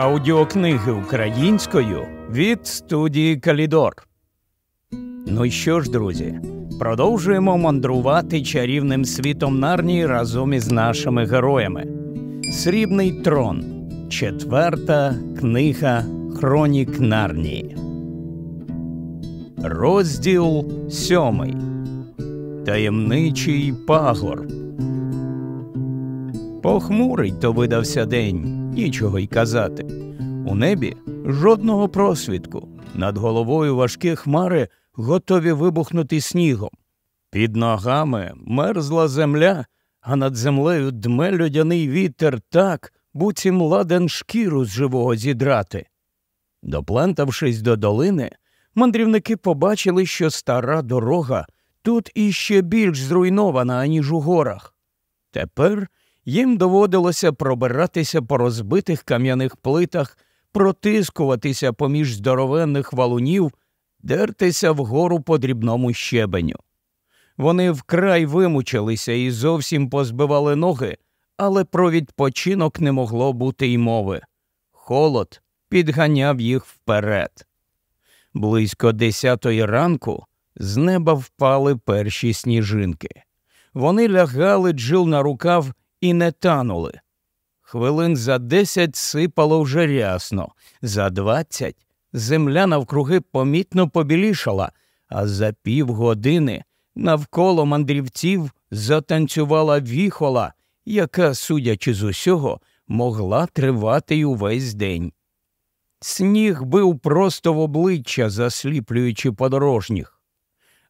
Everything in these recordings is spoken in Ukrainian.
Аудіокниги українською від студії Калідор. Ну і що ж, друзі, продовжуємо мандрувати чарівним світом Нарнії разом із нашими героями. Срібний трон. Четверта книга Хронік Нарнії. Розділ сьомий. Таємничий пагор. Похмурий то видався день нічого й казати. У небі жодного просвідку, над головою важкі хмари готові вибухнути снігом. Під ногами мерзла земля, а над землею дме льодяний вітер так, буцім ладен шкіру з живого зідрати. Доплентавшись до долини, мандрівники побачили, що стара дорога тут іще більш зруйнована, аніж у горах. Тепер їм доводилося пробиратися по розбитих кам'яних плитах, протискуватися поміж здоровенних валунів, дертися вгору по дрібному щебеню. Вони вкрай вимучилися і зовсім позбивали ноги, але про відпочинок не могло бути й мови. Холод підганяв їх вперед. Близько десятої ранку з неба впали перші сніжинки. Вони лягали джил на рукав і не танули. Хвилин за десять сипало вже рясно, за двадцять земля навкруги помітно побілішала, а за півгодини навколо мандрівців затанцювала віхола, яка, судячи з усього, могла тривати й увесь день. Сніг бив просто в обличчя, засліплюючи подорожніх.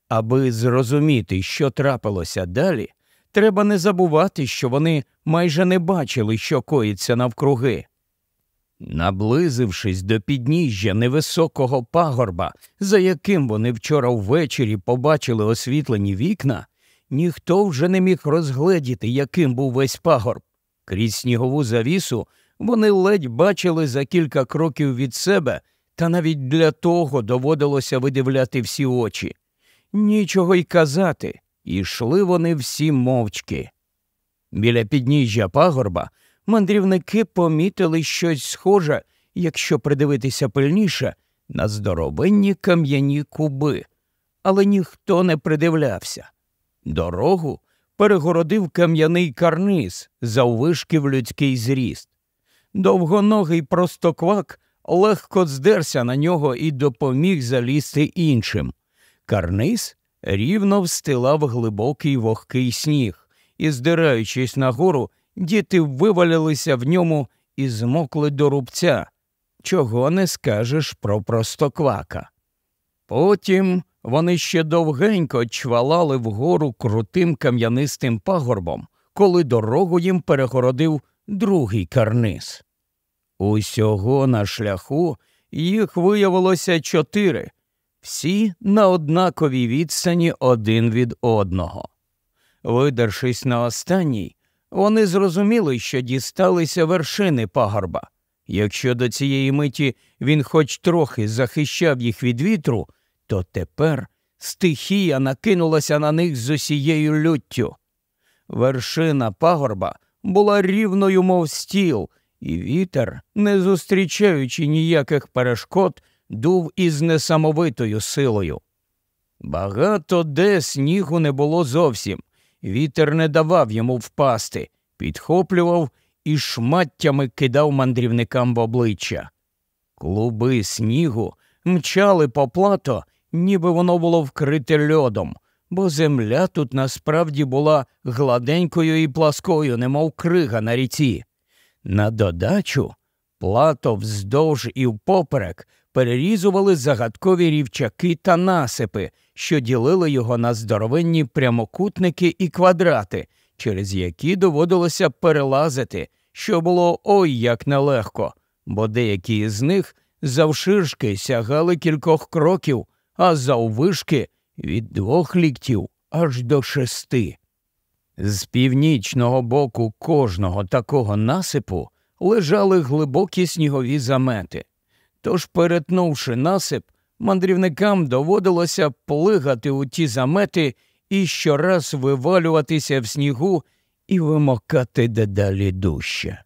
Аби зрозуміти, що трапилося далі, Треба не забувати, що вони майже не бачили, що коїться навкруги. Наблизившись до підніжжя невисокого пагорба, за яким вони вчора ввечері побачили освітлені вікна, ніхто вже не міг розгледіти, яким був весь пагорб. Крізь снігову завісу вони ледь бачили за кілька кроків від себе, та навіть для того доводилося видивляти всі очі. Нічого й казати. І йшли вони всі мовчки. Біля підніжжя пагорба мандрівники помітили щось схоже, якщо придивитися пильніше, на здоровенні кам'яні куби, але ніхто не придивлявся. Дорогу перегородив кам'яний карниз заввишки в людський зріст. Довгоногий простоквак легко здерся на нього і допоміг залізти іншим. Карниз рівно встилав глибокий вогкий сніг, і, здираючись нагору, діти вивалилися в ньому і змокли до рубця, чого не скажеш про простоквака. Потім вони ще довгенько чвалали вгору крутим кам'янистим пагорбом, коли дорогу їм перегородив другий карниз. Усього на шляху їх виявилося чотири, всі на однаковій відстані один від одного. Видершись на останній, вони зрозуміли, що дісталися вершини пагорба. Якщо до цієї миті він хоч трохи захищав їх від вітру, то тепер стихія накинулася на них з усією люттю. Вершина пагорба була рівною, мов стіл, і вітер, не зустрічаючи ніяких перешкод, дув із несамовитою силою. Багато де снігу не було зовсім, вітер не давав йому впасти, підхоплював і шматтями кидав мандрівникам в обличчя. Клуби снігу мчали по плато, ніби воно було вкрите льодом, бо земля тут насправді була гладенькою і пласкою, немов крига на ріці. На додачу плато вздовж і впоперек перерізували загадкові рівчаки та насипи, що ділили його на здоровенні прямокутники і квадрати, через які доводилося перелазити, що було ой як нелегко, бо деякі з них завширшки сягали кількох кроків, а заввишки від двох ліктів аж до шести. З північного боку кожного такого насипу лежали глибокі снігові замети. Тож, перетнувши насип, мандрівникам доводилося плигати у ті замети і щораз вивалюватися в снігу і вимокати дедалі дужче.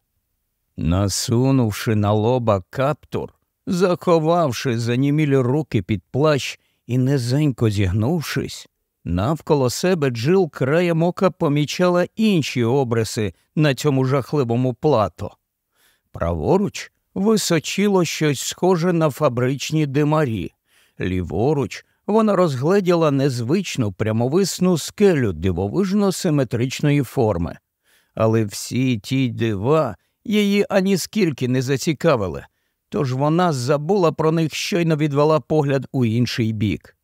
Насунувши на лоба каптур, заховавши занімілі руки під плащ і низенько зігнувшись, навколо себе Джил краєм ока помічала інші обриси на цьому жахливому плато. Праворуч височило щось схоже на фабричні димарі, ліворуч вона розгледіла незвичну прямовисну скелю дивовижно симетричної форми. Але всі ті дива її аніскільки не зацікавили, тож вона забула про них щойно відвела погляд у інший бік.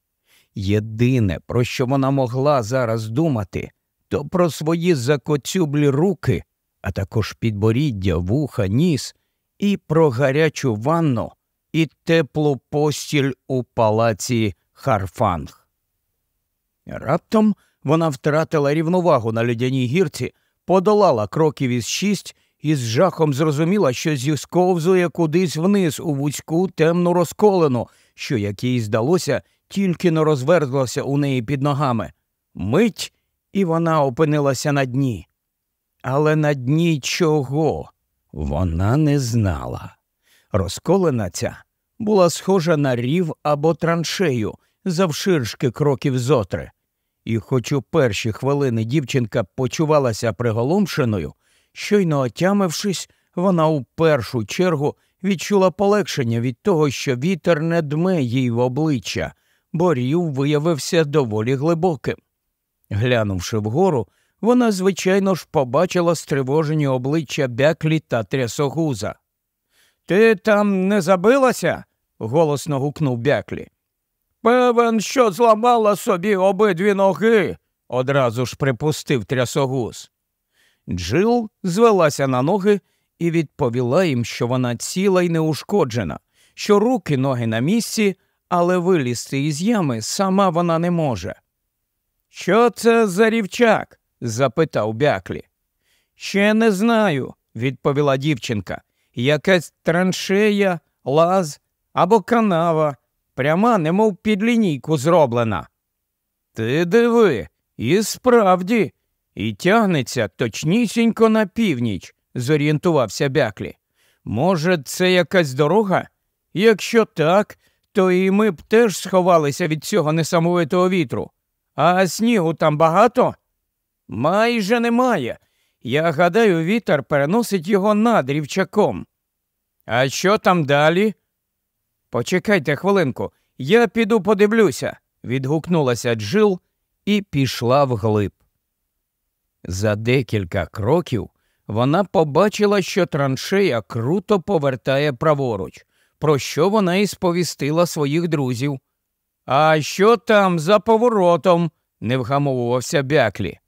Єдине, про що вона могла зараз думати, то про свої закоцюблі руки, а також підборіддя, вуха, ніс, і про гарячу ванну і теплу постіль у палаці Харфанг. Раптом вона втратила рівновагу на льодяній гірці, подолала кроків із шість і з жахом зрозуміла, що зісковзує кудись вниз у вузьку темну розколену, що, як їй здалося, тільки не розверзлося у неї під ногами. Мить, і вона опинилася на дні. Але на дні чого? Вона не знала. Розколена ця була схожа на рів або траншею завширшки кроків зотри. І, хоч у перші хвилини дівчинка почувалася приголомшеною, щойно отямившись, вона у першу чергу відчула полегшення від того, що вітер не дме їй в обличчя, бо рів виявився доволі глибоким. Глянувши вгору, вона, звичайно ж, побачила стривожені обличчя бяклі та трясогуза. Ти там не забилася? голосно гукнув бяклі. Певен, що зламала собі обидві ноги, одразу ж припустив трясогуз. Джил звелася на ноги і відповіла їм, що вона ціла й неушкоджена, що руки ноги на місці, але вилізти із ями сама вона не може. Що це за рівчак? Запитав бяклі. Ще не знаю, відповіла дівчинка. Якась траншея, лаз або канава, пряма, немов під лінійку зроблена. Ти диви, і справді, і тягнеться точнісінько на північ, зорієнтувався бяклі. Може, це якась дорога? Якщо так, то і ми б теж сховалися від цього несамовитого вітру. А снігу там багато? Майже немає. Я гадаю, вітер переносить його над рівчаком. А що там далі? Почекайте хвилинку, я піду подивлюся, відгукнулася Джил і пішла вглиб. За декілька кроків вона побачила, що траншея круто повертає праворуч, про що вона і сповістила своїх друзів. А що там за поворотом? не вгамовувався бяклі.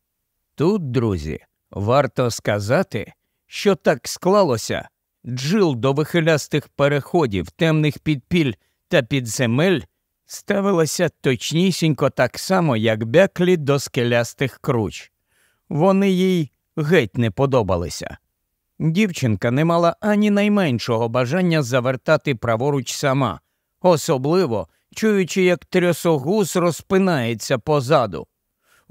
Тут, друзі, варто сказати, що так склалося, джил до вихилястих переходів, темних підпіль та підземель ставилася точнісінько так само, як бяклі до скелястих круч. Вони їй геть не подобалися. Дівчинка не мала ані найменшого бажання завертати праворуч сама, особливо чуючи, як трясогус розпинається позаду.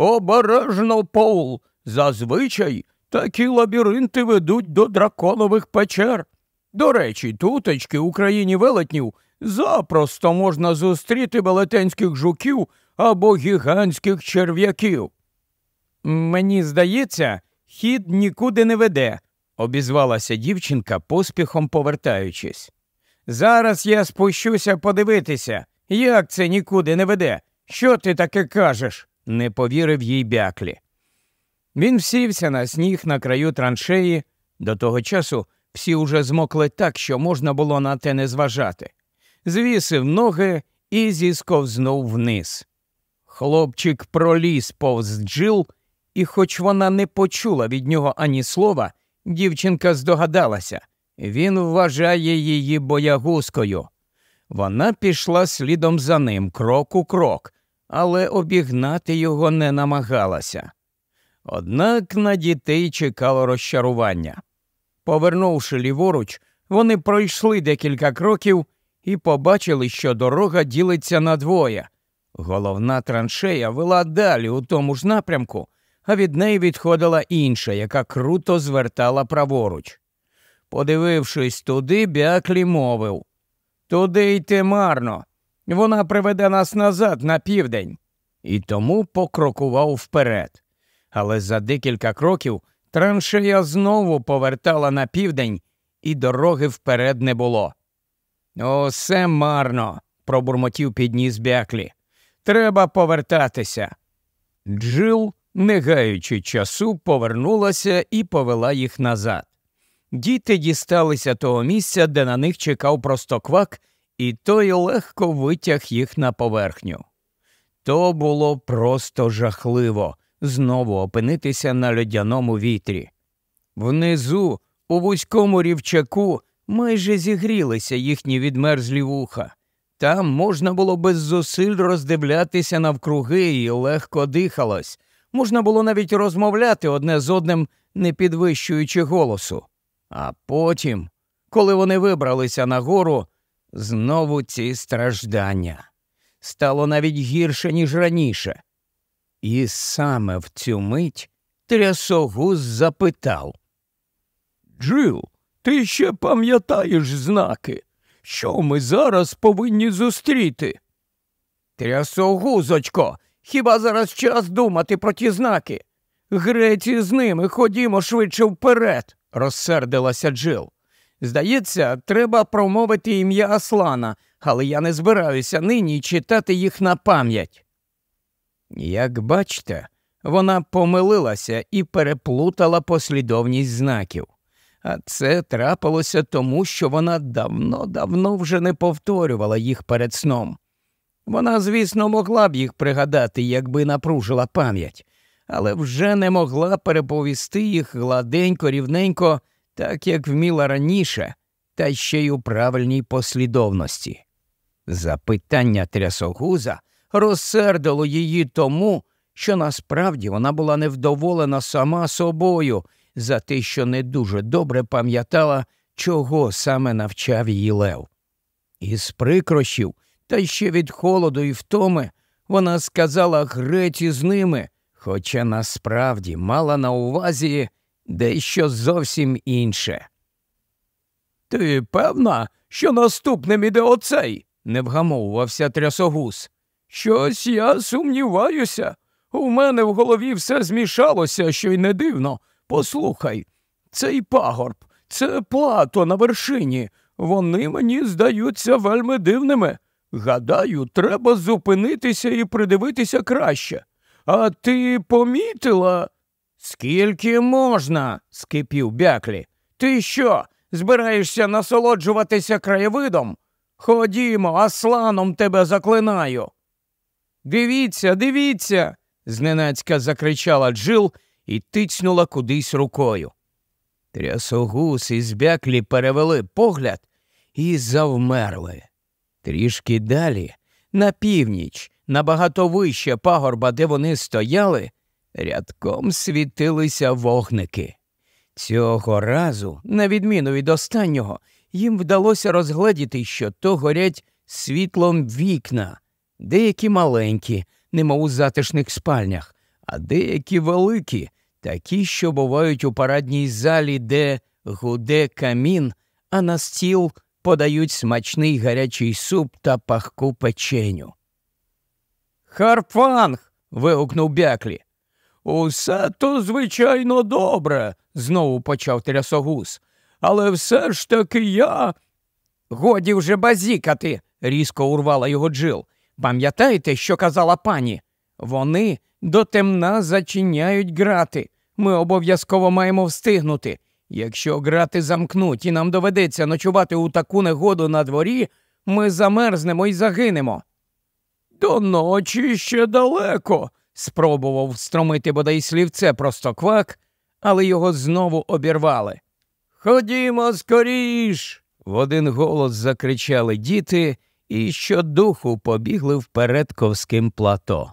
Обережно, Поул, зазвичай такі лабіринти ведуть до драконових печер. До речі, тутечки у країні велетнів запросто можна зустріти велетенських жуків або гігантських черв'яків. Мені здається, хід нікуди не веде, обізвалася дівчинка, поспіхом повертаючись. Зараз я спущуся подивитися, як це нікуди не веде. Що ти таке кажеш? Не повірив їй бяклі. Він сівся на сніг на краю траншеї. До того часу всі уже змокли так, що можна було на те не зважати. Звісив ноги і зісковзнув вниз. Хлопчик проліз повз джил, і, хоч вона не почула від нього ані слова, дівчинка здогадалася він вважає її боягузкою. Вона пішла слідом за ним крок у крок, але обігнати його не намагалася. Однак на дітей чекало розчарування. Повернувши ліворуч, вони пройшли декілька кроків і побачили, що дорога ділиться на двоє. Головна траншея вела далі у тому ж напрямку, а від неї відходила інша, яка круто звертала праворуч. Подивившись туди, бяклі мовив Туди йти марно. Вона приведе нас назад на південь. І тому покрокував вперед. Але за декілька кроків траншея знову повертала на південь, і дороги вперед не було. Осе марно, пробурмотів підніс бяклі. Треба повертатися. Джил, не гаючи часу, повернулася і повела їх назад. Діти дісталися того місця, де на них чекав простоквак, і той легко витяг їх на поверхню. То було просто жахливо знову опинитися на льодяному вітрі. Внизу, у вузькому рівчаку, майже зігрілися їхні відмерзлі вуха. Там можна було без зусиль роздивлятися навкруги і легко дихалось. Можна було навіть розмовляти одне з одним, не підвищуючи голосу. А потім, коли вони вибралися нагору, знову ці страждання. Стало навіть гірше, ніж раніше. І саме в цю мить трясогуз запитав Джил, ти ще пам'ятаєш знаки? Що ми зараз повинні зустріти? Трясогузочко, хіба зараз час думати про ті знаки? Греці з ними ходімо швидше вперед, розсердилася Джил. Здається, треба промовити ім'я Аслана, але я не збираюся нині читати їх на пам'ять. Як бачите, вона помилилася і переплутала послідовність знаків. А це трапилося тому, що вона давно-давно вже не повторювала їх перед сном. Вона, звісно, могла б їх пригадати, якби напружила пам'ять, але вже не могла переповісти їх гладенько, рівненько, так як вміла раніше, та ще й у правильній послідовності. Запитання трясогуза розсердило її тому, що насправді вона була невдоволена сама собою за те, що не дуже добре пам'ятала, чого саме навчав її Лев. Із прикрощів, та ще від холоду і втоми, вона сказала греці з ними, хоча насправді мала на увазі дещо зовсім інше. Ти певна, що наступним іде оцей? не вгамовувався трясогус. Щось я сумніваюся. У мене в голові все змішалося, що й не дивно. Послухай, цей пагорб, це плато на вершині. Вони мені здаються вельми дивними. Гадаю, треба зупинитися і придивитися краще. А ти помітила? Скільки можна? скипів бяклі. Ти що, збираєшся насолоджуватися краєвидом? Ходімо, асланом тебе заклинаю. Дивіться, дивіться, зненацька закричала Джил і тицнула кудись рукою. Трясогус і збяклі перевели погляд і завмерли. Трішки далі, на північ, набагато вище пагорба, де вони стояли, рядком світилися вогники. Цього разу, на відміну від останнього, їм вдалося розгледіти, що то горять світлом вікна, деякі маленькі, немов у затишних спальнях, а деякі великі, такі, що бувають у парадній залі, де гуде камін, а на стіл подають смачний гарячий суп та пахку печеню. Харфанг. вигукнув бяклі. Усе то, звичайно, добре, знову почав трясогус. Але все ж таки я. Годі вже базікати, різко урвала його Джил. Пам'ятаєте, що казала пані? Вони до темна зачиняють грати. Ми обов'язково маємо встигнути. Якщо грати замкнуть і нам доведеться ночувати у таку негоду на дворі, ми замерзнемо і загинемо. До ночі ще далеко, спробував встромити бодай слівце простоквак, але його знову обірвали. Ходімо скоріш. в один голос закричали діти і щодуху побігли вперед ковським плато.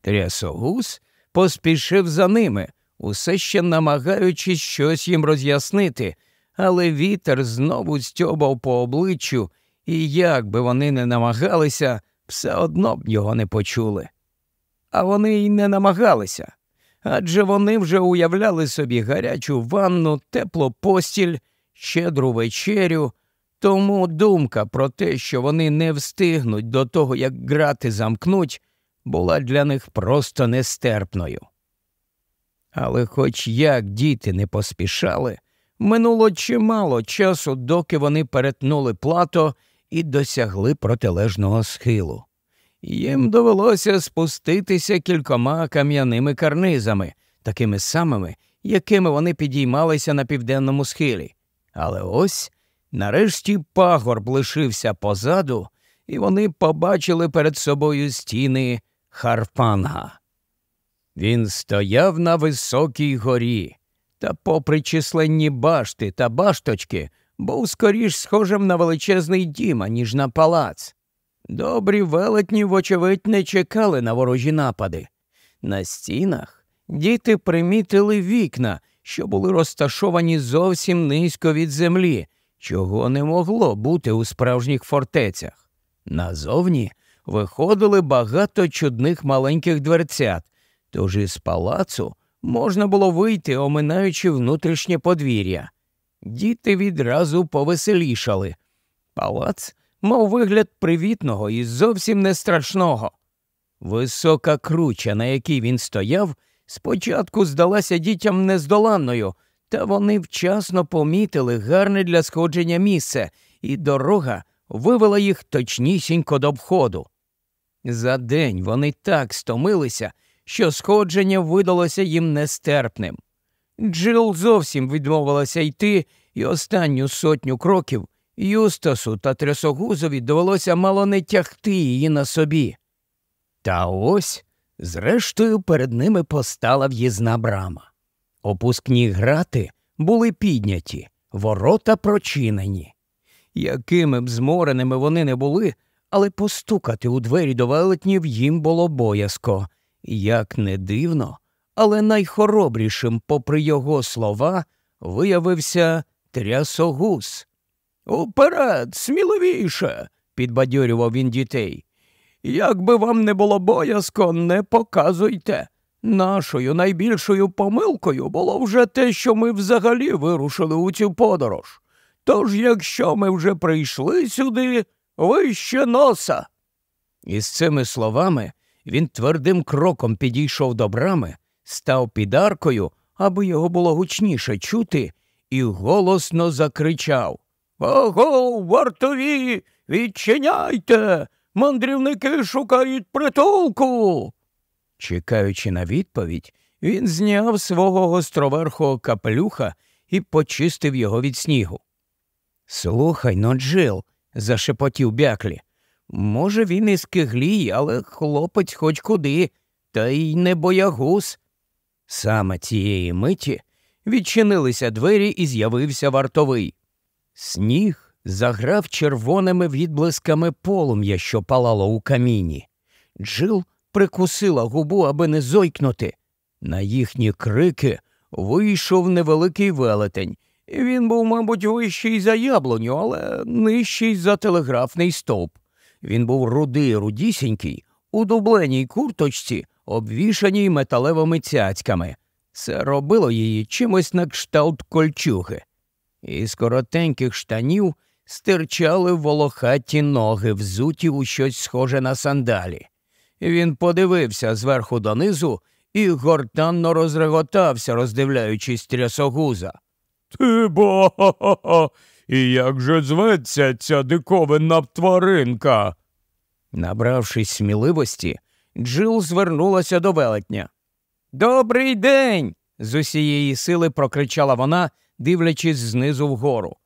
Трясогус поспішив за ними, усе ще намагаючись щось їм роз'яснити, але вітер знову стьобав по обличчю, і як би вони не намагалися, все одно б його не почули. А вони й не намагалися адже вони вже уявляли собі гарячу ванну, теплу постіль щедру вечерю, тому думка про те, що вони не встигнуть до того, як грати замкнуть, була для них просто нестерпною. Але, хоч як діти не поспішали, минуло чимало часу, доки вони перетнули плато і досягли протилежного схилу. Їм довелося спуститися кількома кам'яними карнизами, такими самими, якими вони підіймалися на південному схилі. Але ось нарешті пагорб лишився позаду, і вони побачили перед собою стіни Харпанга. Він стояв на високій горі, та, попри численні башти та башточки, був скоріш схожим на величезний дім, ніж на палац. Добрі велетні, вочевидь, не чекали на ворожі напади. На стінах діти примітили вікна, що були розташовані зовсім низько від землі, чого не могло бути у справжніх фортецях. Назовні виходили багато чудних маленьких дверцят, тож із палацу можна було вийти, оминаючи внутрішнє подвір'я. Діти відразу повеселішали. Палац мав вигляд привітного і зовсім не страшного. Висока круча, на якій він стояв, спочатку здалася дітям нездоланною, та вони вчасно помітили гарне для сходження місце, і дорога вивела їх точнісінько до входу. За день вони так стомилися, що сходження видалося їм нестерпним. Джил зовсім відмовилася йти, і останню сотню кроків Юстасу та Трясогузові довелося мало не тягти її на собі. Та ось, зрештою, перед ними постала в'їзна брама. Опускні грати були підняті, ворота прочинені. Якими б змореними вони не були, але постукати у двері до велетнів їм було боязко. Як не дивно, але найхоробрішим, попри його слова, виявився трясогуз. Уперед, сміливіше, підбадьорював він дітей. Як би вам не було боязко, не показуйте. Нашою найбільшою помилкою було вже те, що ми взагалі вирушили у цю подорож. Тож, якщо ми вже прийшли сюди, вище носа. Із цими словами він твердим кроком підійшов до брами, став під аркою, аби його було гучніше чути, і голосно закричав Ого, вартові, відчиняйте, мандрівники шукають притулку. Чекаючи на відповідь, він зняв свого гостроверхого капелюха і почистив його від снігу. Слухай но, Джил, зашепотів бяклі. Може, він і скиглій, але хлопець хоч куди, та й не боягуз. Саме цієї миті відчинилися двері і з'явився вартовий. Сніг заграв червоними відблисками полум'я, що палало у каміні. Джил прикусила губу, аби не зойкнути. На їхні крики вийшов невеликий велетень. Він був, мабуть, вищий за яблуню, але нижчий за телеграфний стовп. Він був рудий, рудісінький, у дубленій курточці, обвішаній металевими цяцьками. Це робило її чимось на кшталт кольчуги. Із коротеньких штанів стирчали волохаті ноги, взуті у щось схоже на сандалі. Він подивився зверху донизу і гортанно розреготався, роздивляючись трясогуза. Ти бо, і як же зветься ця диковинна тваринка? Набравшись сміливості, Джил звернулася до велетня. Добрий день. з усієї сили прокричала вона, дивлячись знизу вгору.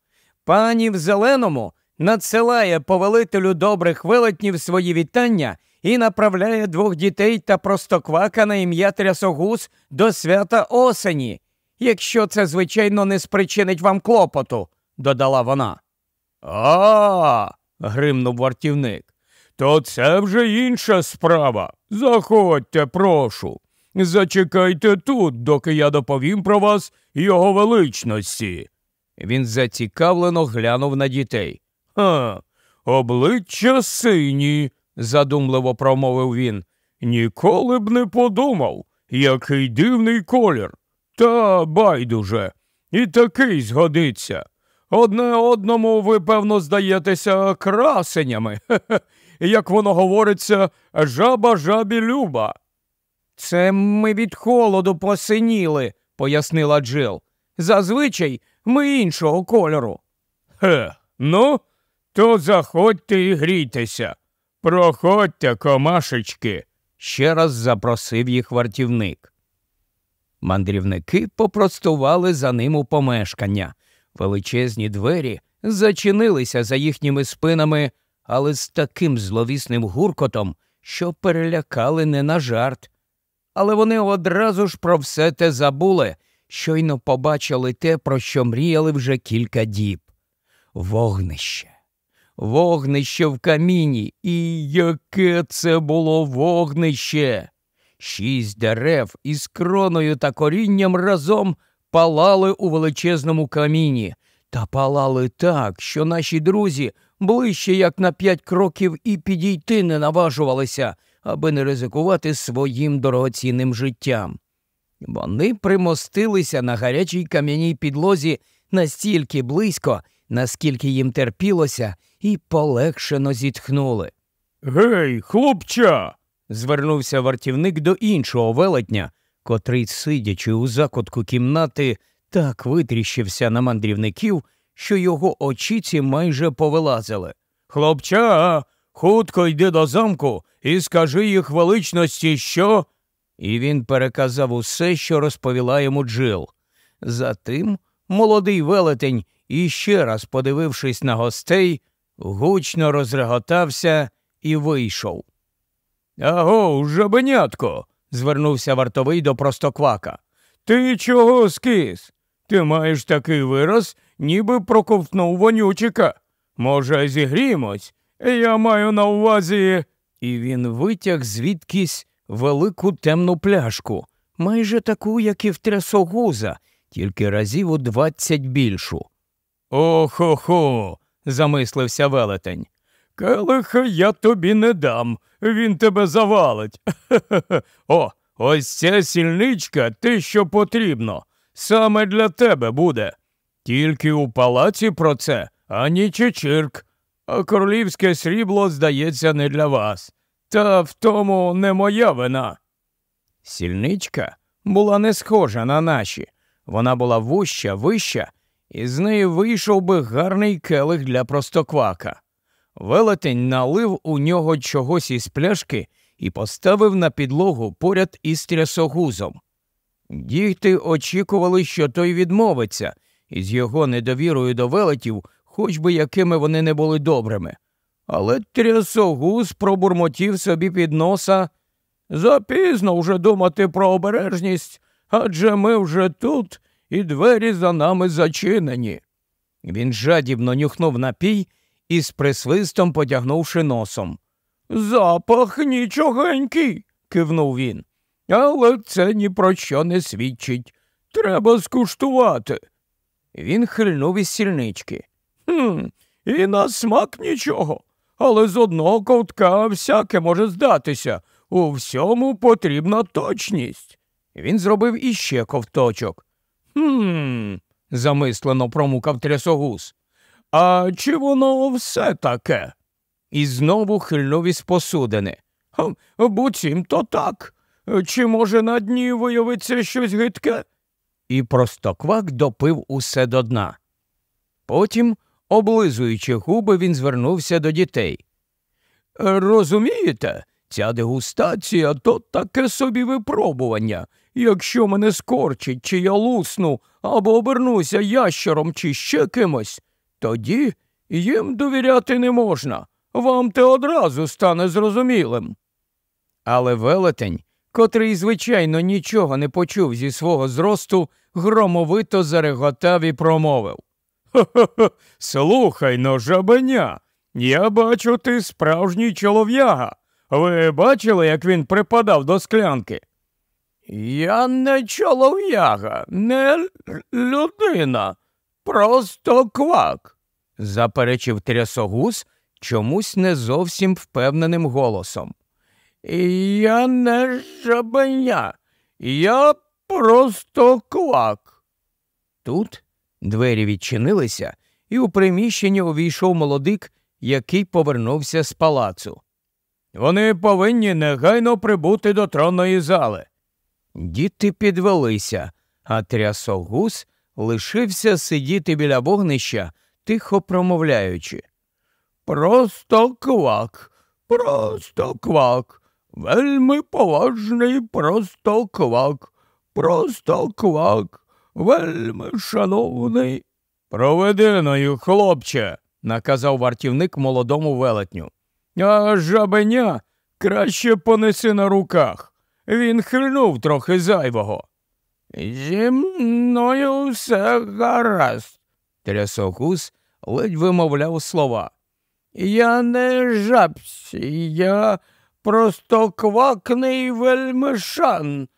Пані в зеленому надсилає повелителю добрих велетнів свої вітання і направляє двох дітей та простоквака на ім'я Трясогуз до свята осені, якщо це, звичайно, не спричинить вам клопоту, додала вона. А. гримнув вартівник. То це вже інша справа. Заходьте, прошу. Зачекайте тут, доки я доповім про вас його величності. Він зацікавлено глянув на дітей. «Ха, обличчя сині, задумливо промовив він. Ніколи б не подумав, який дивний колір. Та байдуже, і такий згодиться. Одне одному ви, певно, здаєтеся красенями. Хе-хе. Як воно говориться, жаба жабі люба. Це ми від холоду посиніли, пояснила Джил. Зазвичай ми іншого кольору. Хе, ну, то заходьте і грійтеся. Проходьте, комашечки, ще раз запросив їх вартівник. Мандрівники попростували за ним у помешкання. Величезні двері зачинилися за їхніми спинами, але з таким зловісним гуркотом, що перелякали не на жарт. Але вони одразу ж про все те забули, щойно побачили те, про що мріяли вже кілька діб. Вогнище. Вогнище в каміні. І яке це було вогнище! Шість дерев із кроною та корінням разом палали у величезному каміні, та палали так, що наші друзі ближче як на п'ять кроків і підійти не наважувалися, аби не ризикувати своїм дорогоцінним життям. Вони примостилися на гарячій кам'яній підлозі настільки близько, наскільки їм терпілося, і полегшено зітхнули. Гей, хлопча. Звернувся вартівник до іншого велетня, котрий, сидячи у закутку кімнати, так витріщився на мандрівників, що його очіці майже повилазили. Хлопча, хутко йди до замку і скажи їх величності, що. І він переказав усе, що розповіла йому Джил. Затим молодий велетень, іще раз подивившись на гостей, гучно розреготався і вийшов. Аго, жабенятко, звернувся вартовий до простоквака. Ти чого скис? Ти маєш такий вираз, ніби проковтнув вонючика. Може, зігріємось? Я маю на увазі. І він витяг звідкись велику темну пляшку, майже таку, як і в трясогуза, тільки разів у двадцять більшу. Охо-хо, замислився велетень. Келиха я тобі не дам, він тебе завалить. О, ось ця сільничка те, що потрібно. Саме для тебе буде. Тільки у палаці про це ані чечирк, а королівське срібло, здається, не для вас. Та в тому не моя вина. Сільничка була не схожа на наші. Вона була вуща, вища, і з неї вийшов би гарний келих для простоквака. Велетень налив у нього чогось із пляшки і поставив на підлогу поряд із трясогузом. Дігти очікували, що той відмовиться, і з його недовірою до велетів, хоч би якими вони не були добрими. Але трясогуз пробурмотів собі під носа. Запізно вже думати про обережність, адже ми вже тут, і двері за нами зачинені. Він жадібно нюхнув напій і з присвистом потягнувши носом. Запах нічогенький, кивнув він. Але це ні про що не свідчить. Треба скуштувати. Він хильнув із сільнички. «Хм, І на смак нічого, але з одного ковтка всяке може здатися. У всьому потрібна точність. Він зробив іще ковточок. «Хм», – замислено промукав трясогуз. А чи воно все таке? І знову хильнув із посудини. Буцімто так. Чи, може, на дні виявиться щось гидке? І простоквак допив усе до дна. Потім, облизуючи губи, він звернувся до дітей. Розумієте, ця дегустація то таке собі випробування. Якщо мене скорчить, чи я лусну або обернуся ящером, чи ще кимось, тоді їм довіряти не можна. Вам те одразу стане зрозумілим. Але велетень, котрий, звичайно, нічого не почув зі свого зросту, громовито зареготав і промовив. «Хо-хо-хо, слухай но, жабеня, я бачу, ти справжній чолов'яга. Ви бачили, як він припадав до склянки? Я не чолов'яга, не людина, просто квак, заперечив трясогуз чомусь не зовсім впевненим голосом. Я не жабеня, я просто квак. Тут двері відчинилися, і у приміщення увійшов молодик, який повернувся з палацу. Вони повинні негайно прибути до тронної зали. Діти підвелися, а трясогус лишився сидіти біля вогнища, тихо промовляючи. Просто квак, просто квак, вельми поважний просто квак, просто квак, вельми шановний. Проведеною, хлопче, наказав вартівник молодому велетню. А жабеня краще понеси на руках. Він хильнув трохи зайвого. Зі мною все гаразд. Трясогус ледь вимовляв слова. Я не жабсь, я просто квакний вельмишан.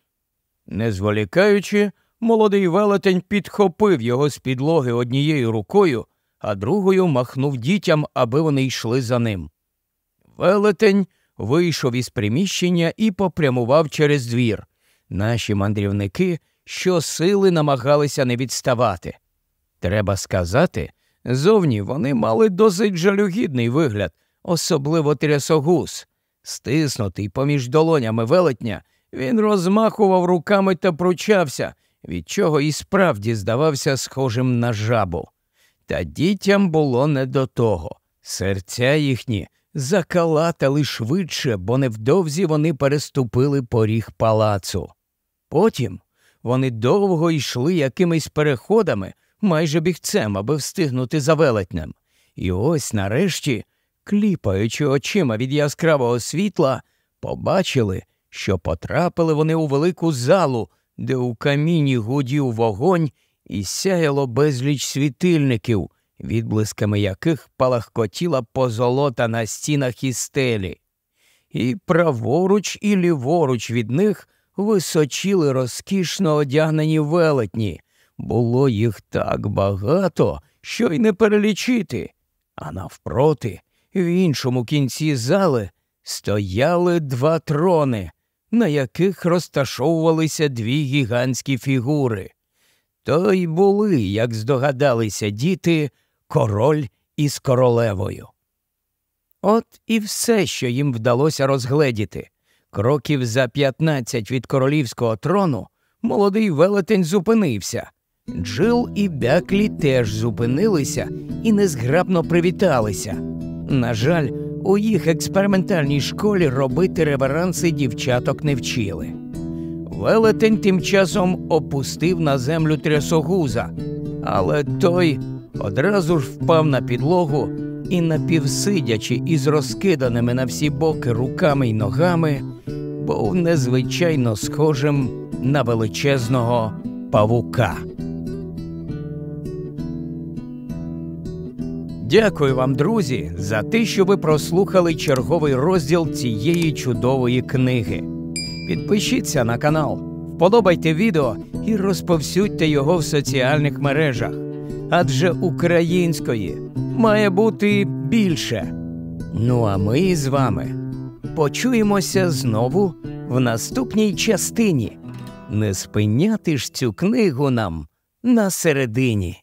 Не зволікаючи, молодий велетень підхопив його з підлоги однією рукою, а другою махнув дітям, аби вони йшли за ним. Велетень вийшов із приміщення і попрямував через двір. Наші мандрівники щосили намагалися не відставати. Треба сказати, зовні вони мали досить жалюгідний вигляд, особливо трясогус. Стиснутий поміж долонями велетня, він розмахував руками та пручався, від чого і справді здавався схожим на жабу. Та дітям було не до того. Серця їхні закалатали швидше, бо невдовзі вони переступили поріг палацу. Потім вони довго йшли якимись переходами, майже бігцем, аби встигнути за велетнем. І ось нарешті, кліпаючи очима від яскравого світла, побачили, що потрапили вони у велику залу, де у каміні гудів вогонь і сяяло безліч світильників, відблисками яких палахкотіла позолота на стінах і стелі. І праворуч, і ліворуч від них височіли розкішно одягнені велетні. Було їх так багато, що й не перелічити. А навпроти, в іншому кінці зали, стояли два трони, на яких розташовувалися дві гігантські фігури. То й були, як здогадалися діти, король із королевою. От і все, що їм вдалося розгледіти. Кроків за п'ятнадцять від королівського трону молодий велетень зупинився. Джил і Бяклі теж зупинилися і незграбно привіталися. На жаль, у їх експериментальній школі робити реверанси дівчаток не вчили. Велетень тим часом опустив на землю трясогуза, але той одразу ж впав на підлогу і, напівсидячи із розкиданими на всі боки руками й ногами, був незвичайно схожим на величезного павука. Дякую вам, друзі, за те, що ви прослухали черговий розділ цієї чудової книги. Підпишіться на канал, вподобайте відео і розповсюдьте його в соціальних мережах. Адже української має бути більше. Ну а ми з вами почуємося знову в наступній частині. Не спиняти ж цю книгу нам на середині.